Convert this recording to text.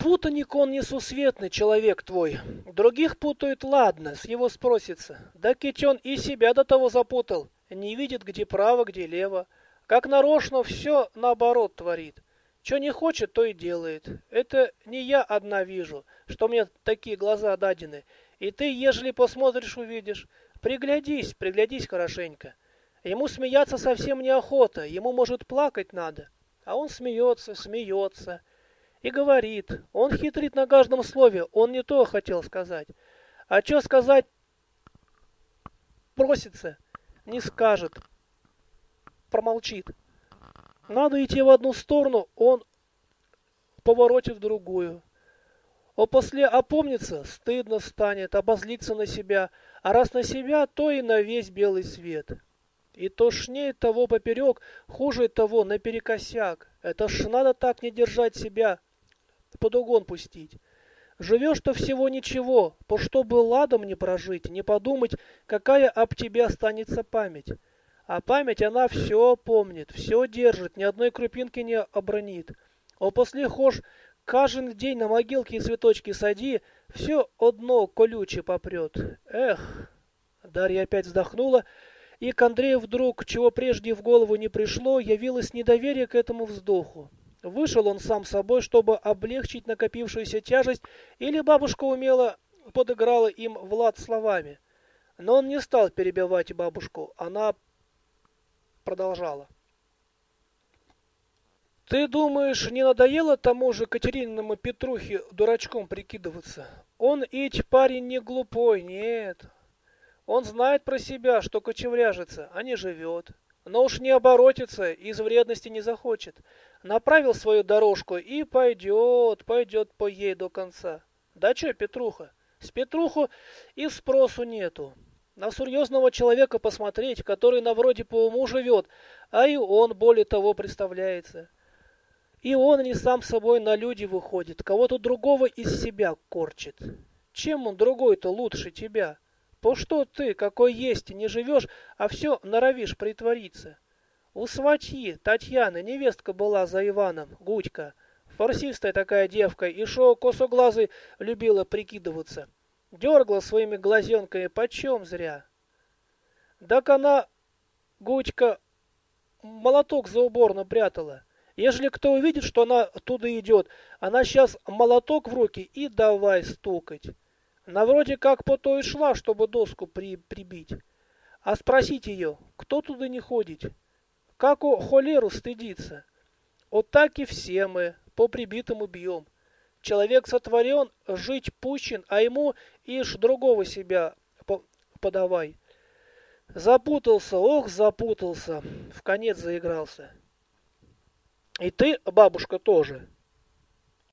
Путаник он несусветный человек твой. Других путают, ладно, с его спросится. Да ведь он и себя до того запутал. Не видит, где право, где лево. Как нарочно все наоборот творит. Что не хочет, то и делает. Это не я одна вижу, что мне такие глаза дадены. И ты, ежели посмотришь, увидишь. Приглядись, приглядись хорошенько. Ему смеяться совсем неохота, ему, может, плакать надо. А он смеется, смеется и говорит. Он хитрит на каждом слове, он не то хотел сказать. А что сказать просится, не скажет, промолчит. Надо идти в одну сторону, он поворотит в другую. А после опомнится, стыдно станет, обозлиться на себя, а раз на себя, то и на весь белый свет. И тошнее того поперек, хуже того наперекосяк. Это ж надо так не держать себя, под угон пустить. Живешь-то всего ничего, по что бы ладом не прожить, не подумать, какая об тебе останется память. А память, она все помнит, все держит, ни одной крупинки не обронит. А после хошь каждый день на могилке и цветочки сади, все одно колюче попрет. Эх! Дарья опять вздохнула, и к Андрею вдруг, чего прежде в голову не пришло, явилось недоверие к этому вздоху. Вышел он сам собой, чтобы облегчить накопившуюся тяжесть, или бабушка умело подыграла им Влад словами. Но он не стал перебивать бабушку, она продолжала. Ты думаешь, не надоело тому же Катерининому Петрухе дурачком прикидываться? Он ведь парень не глупой, нет. Он знает про себя, что кочевряжется, а не живет. Но уж не оборотится, из вредности не захочет. Направил свою дорожку и пойдет, пойдет по ей до конца. Да что, Петруха? С Петруху и спросу нету. На серьезного человека посмотреть, который на вроде по уму живет, а и он более того представляется. И он не сам собой на люди выходит, кого-то другого из себя корчит. Чем он другой-то лучше тебя? По что ты, какой есть, не живешь, а все норовишь притвориться? У сватьи Татьяны невестка была за Иваном, Гудька. Фарсистая такая девка, и шо косоглазый любила прикидываться. Дергала своими глазенками, почем зря. Так она, Гудька, молоток за уборно прятала. Ежели кто увидит, что она оттуда идет, она сейчас молоток в руки и давай стукать. На вроде как по то и шла, чтобы доску при, прибить. А спросить ее, кто туда не ходит? Как у холеру стыдиться? Вот так и все мы по прибитому бьем. Человек сотворен, жить пущен, а ему ишь другого себя подавай. Запутался, ох, запутался, в конец заигрался. И ты, бабушка, тоже.